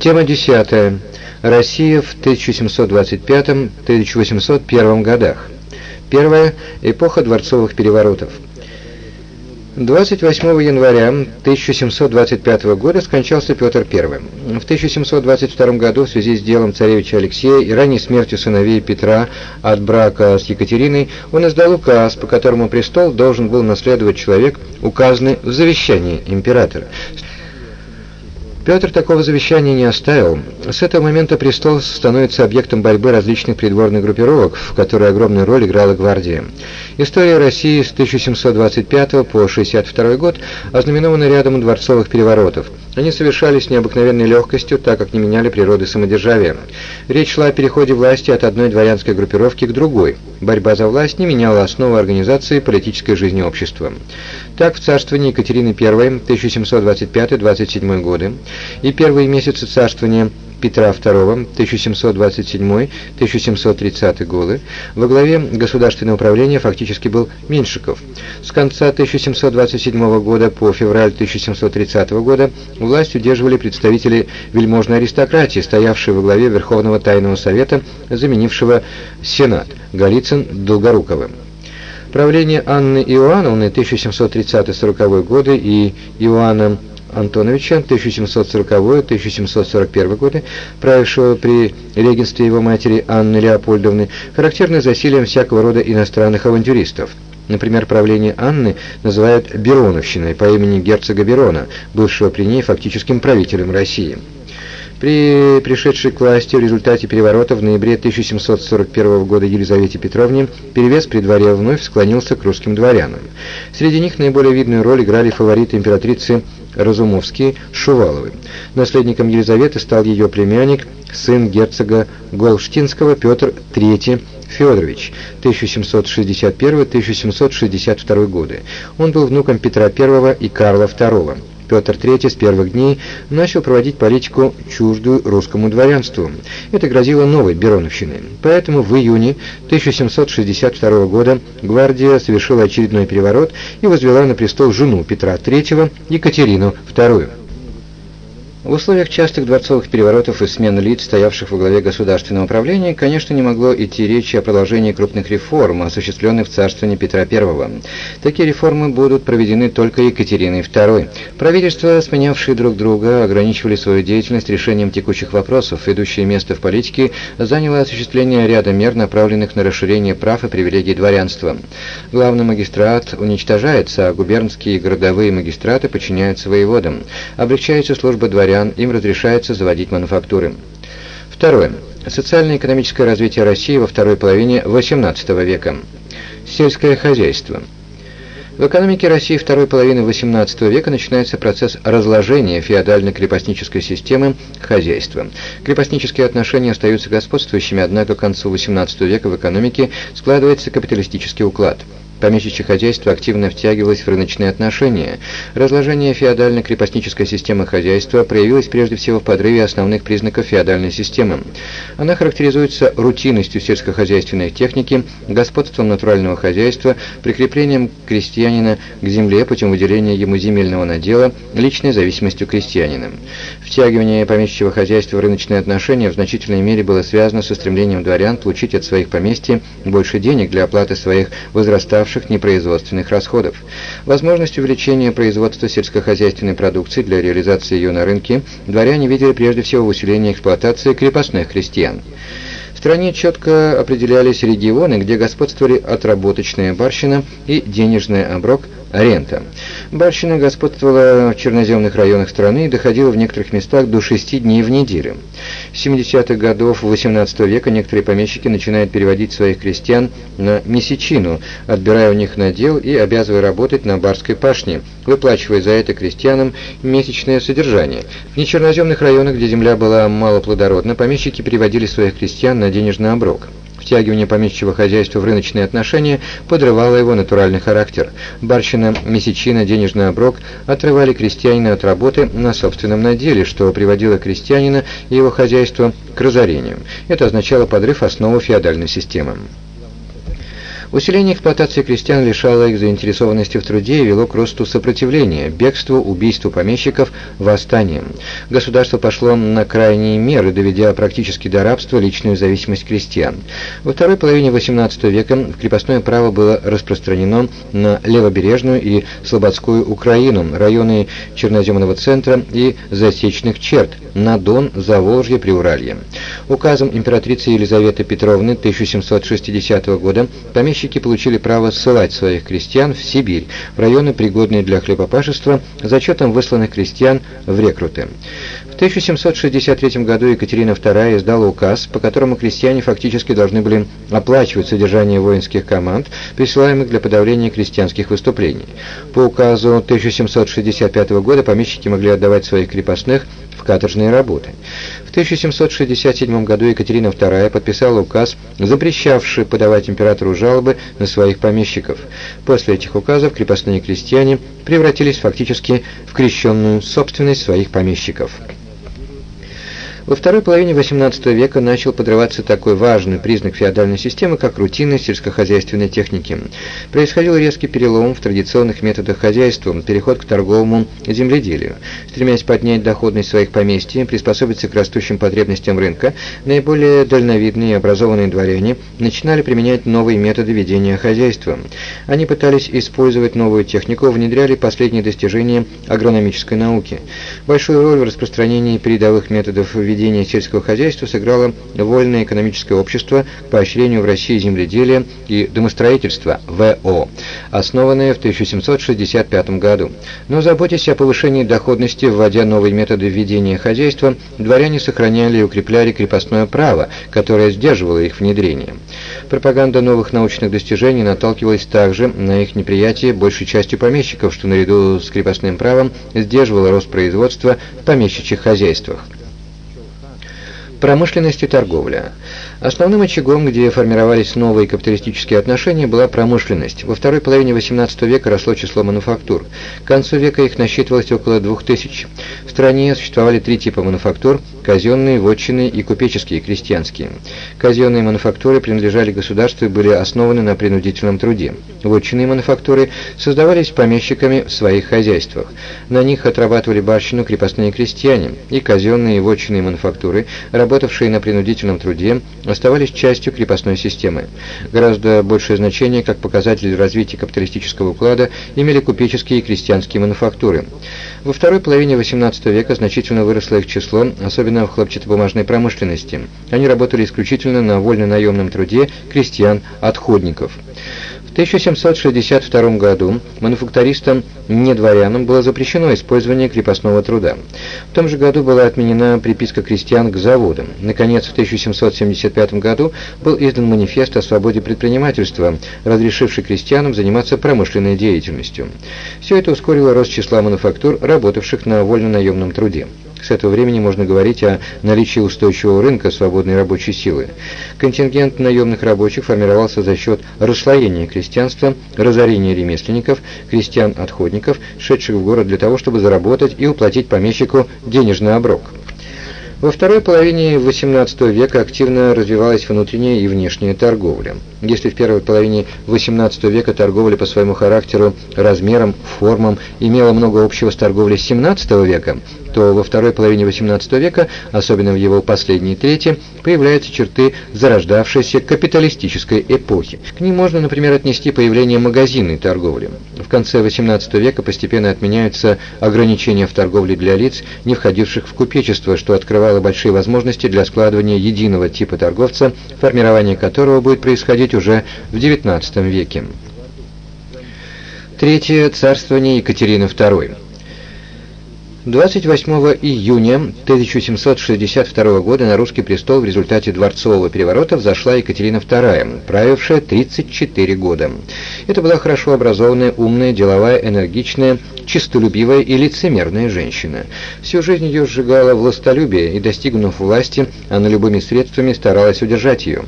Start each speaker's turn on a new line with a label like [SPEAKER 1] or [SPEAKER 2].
[SPEAKER 1] Тема 10. Россия в 1725-1801 годах. Первая. Эпоха дворцовых переворотов. 28 января 1725 года скончался Петр I. В 1722 году в связи с делом царевича Алексея и ранней смертью сыновей Петра от брака с Екатериной он издал указ, по которому престол должен был наследовать человек, указанный в завещании императора. Петр такого завещания не оставил. С этого момента престол становится объектом борьбы различных придворных группировок, в которой огромную роль играла гвардия. История России с 1725 по 62 год ознаменована рядом дворцовых переворотов. Они совершались с необыкновенной легкостью, так как не меняли природы самодержавия. Речь шла о переходе власти от одной дворянской группировки к другой. Борьба за власть не меняла основу организации политической жизни общества. Так, в царствовании Екатерины I 1725-27 годы и первые месяцы царствования Петра II 1727-1730 годы во главе государственного управления фактически был Меньшиков. С конца 1727 года по февраль 1730 года власть удерживали представители вельможной аристократии, стоявшие во главе Верховного Тайного Совета, заменившего Сенат Голицын Долгоруковым. Правление Анны Иоанновны 1730-40 годы и Иоанна Антоновича 1740-1741 годы, правившего при регенстве его матери Анны Леопольдовны, характерны засилием всякого рода иностранных авантюристов. Например, правление Анны называют Бероновщиной по имени герцога Берона, бывшего при ней фактическим правителем России. При пришедшей к власти в результате переворота в ноябре 1741 года Елизавете Петровне перевес при дворе вновь склонился к русским дворянам. Среди них наиболее видную роль играли фавориты императрицы Разумовские Шуваловы. Наследником Елизаветы стал ее племянник, сын герцога Голштинского Петр III Федорович 1761-1762 годы. Он был внуком Петра I и Карла II. Петр III с первых дней начал проводить политику чуждую русскому дворянству. Это грозило новой Бероновщиной. Поэтому в июне 1762 года гвардия совершила очередной переворот и возвела на престол жену Петра III Екатерину II. В условиях частых дворцовых переворотов и смены лиц, стоявших во главе государственного управления, конечно, не могло идти речи о продолжении крупных реформ, осуществленных в царствовании Петра I. Такие реформы будут проведены только Екатериной II. Правительства, сменявшие друг друга, ограничивали свою деятельность решением текущих вопросов. Ведущее место в политике заняло осуществление ряда мер, направленных на расширение прав и привилегий дворянства. Главный магистрат уничтожается, а губернские и городовые магистраты подчиняются воеводам. Облегчается служба дворян дворян им разрешается заводить мануфактуры. Второе. Социально-экономическое развитие России во второй половине XVIII века. Сельское хозяйство. В экономике России второй половины XVIII века начинается процесс разложения феодально-крепостнической системы хозяйства. Крепостнические отношения остаются господствующими, однако к концу XVIII века в экономике складывается капиталистический уклад – Помещичье хозяйство активно втягивалось в рыночные отношения. Разложение феодально-крепостнической системы хозяйства проявилось прежде всего в подрыве основных признаков феодальной системы. Она характеризуется рутинностью сельскохозяйственной техники, господством натурального хозяйства, прикреплением крестьянина к земле путем выделения ему земельного надела, личной зависимостью крестьянина. Втягивание помещичьего хозяйства в рыночные отношения в значительной мере было связано со стремлением дворян получить от своих поместьй больше денег для оплаты своих возраставших возросших непроизводственных расходов. Возможность увеличения производства сельскохозяйственной продукции для реализации ее на рынке дворяне видели прежде всего в усилении эксплуатации крепостных крестьян. В стране четко определялись регионы, где господствовали отработочная барщина и денежный оброк рента. Барщина господствовала в черноземных районах страны и доходила в некоторых местах до 6 дней в неделю. С 70-х годов XVIII века некоторые помещики начинают переводить своих крестьян на месячину, отбирая у них надел и обязывая работать на барской пашне, выплачивая за это крестьянам месячное содержание. В нечерноземных районах, где земля была малоплодородна, помещики переводили своих крестьян на денежный оброк. Втягивание помещичьего хозяйства в рыночные отношения подрывало его натуральный характер. Барщина, месячина, денежный оброк отрывали крестьянина от работы на собственном наделе, что приводило крестьянина и его хозяйство к разорению. Это означало подрыв основы феодальной системы. Усиление эксплуатации крестьян лишало их заинтересованности в труде и вело к росту сопротивления, бегству, убийству помещиков, восстаниям. Государство пошло на крайние меры, доведя практически до рабства личную зависимость крестьян. Во второй половине XVIII века крепостное право было распространено на левобережную и слободскую Украину, районы Черноземного центра и засечных черт, на Дон, Заволжье, Приуралье. Указом императрицы Елизаветы Петровны 1760 года помещики получили право ссылать своих крестьян в Сибирь, в районы, пригодные для хлебопашества, зачетом высланных крестьян в рекруты. В 1763 году Екатерина II издала указ, по которому крестьяне фактически должны были оплачивать содержание воинских команд, присылаемых для подавления крестьянских выступлений. По указу 1765 года помещики могли отдавать своих крепостных в каторжные работы. В 1767 году Екатерина II подписала указ, запрещавший подавать императору жалобы на своих помещиков. После этих указов крепостные крестьяне превратились фактически в крещенную собственность своих помещиков. Во второй половине XVIII века начал подрываться такой важный признак феодальной системы, как рутинность сельскохозяйственной техники. Происходил резкий перелом в традиционных методах хозяйства, переход к торговому земледелию. Стремясь поднять доходность своих поместьй, приспособиться к растущим потребностям рынка, наиболее дальновидные и образованные дворяне начинали применять новые методы ведения хозяйства. Они пытались использовать новую технику, внедряли последние достижения агрономической науки. Большую роль в распространении передовых методов ведения ведения сельского хозяйства сыграло вольное экономическое общество к поощрению в России земледелия и домостроительства ВО, основанное в 1765 году. Но заботясь о повышении доходности, вводя новые методы ведения хозяйства, дворяне сохраняли и укрепляли крепостное право, которое сдерживало их внедрение. Пропаганда новых научных достижений наталкивалась также на их неприятие большей частью помещиков, что наряду с крепостным правом сдерживало рост производства в помещичьих хозяйствах. Промышленность и торговля. Основным очагом, где формировались новые капиталистические отношения, была промышленность. Во второй половине XVIII века росло число мануфактур. К концу века их насчитывалось около 2000. В стране существовали три типа мануфактур – казенные, вотчинные и купеческие, крестьянские. Казенные мануфактуры принадлежали государству и были основаны на принудительном труде. Вотчинные мануфактуры создавались помещиками в своих хозяйствах. На них отрабатывали барщину крепостные крестьяне, и казенные и вотчинные мануфактуры, работавшие на принудительном труде, оставались частью крепостной системы. Гораздо большее значение, как показатель развития капиталистического уклада, имели купеческие и крестьянские мануфактуры. Во второй половине XVIII века значительно выросло их число, особенно в хлопчатобумажной промышленности. Они работали исключительно на вольно-наемном труде крестьян-отходников. 1762 году мануфактористам-недворянам было запрещено использование крепостного труда. В том же году была отменена приписка крестьян к заводам. Наконец, в 1775 году был издан манифест о свободе предпринимательства, разрешивший крестьянам заниматься промышленной деятельностью. Все это ускорило рост числа мануфактур, работавших на вольно-наемном труде. С этого времени можно говорить о наличии устойчивого рынка свободной рабочей силы. Контингент наемных рабочих формировался за счет расслоения крестьянства, разорения ремесленников, крестьян-отходников, шедших в город для того, чтобы заработать и уплатить помещику денежный оброк. Во второй половине XVIII века активно развивалась внутренняя и внешняя торговля. Если в первой половине XVIII века торговля по своему характеру, размерам, формам имела много общего с торговлей XVII века, то во второй половине XVIII века, особенно в его последней трети, появляются черты зарождавшейся капиталистической эпохи. К ним можно, например, отнести появление магазинной торговли. В конце XVIII века постепенно отменяются ограничения в торговле для лиц, не входивших в купечество, что открывало большие возможности для складывания единого типа торговца, формирование которого будет происходить уже в XIX веке. Третье царствование Екатерины II. 28 июня 1762 года на русский престол в результате дворцового переворота взошла Екатерина II, правившая 34 года. Это была хорошо образованная, умная, деловая, энергичная, чистолюбивая и лицемерная женщина. Всю жизнь ее сжигала властолюбие, и, достигнув власти, она любыми средствами старалась удержать ее.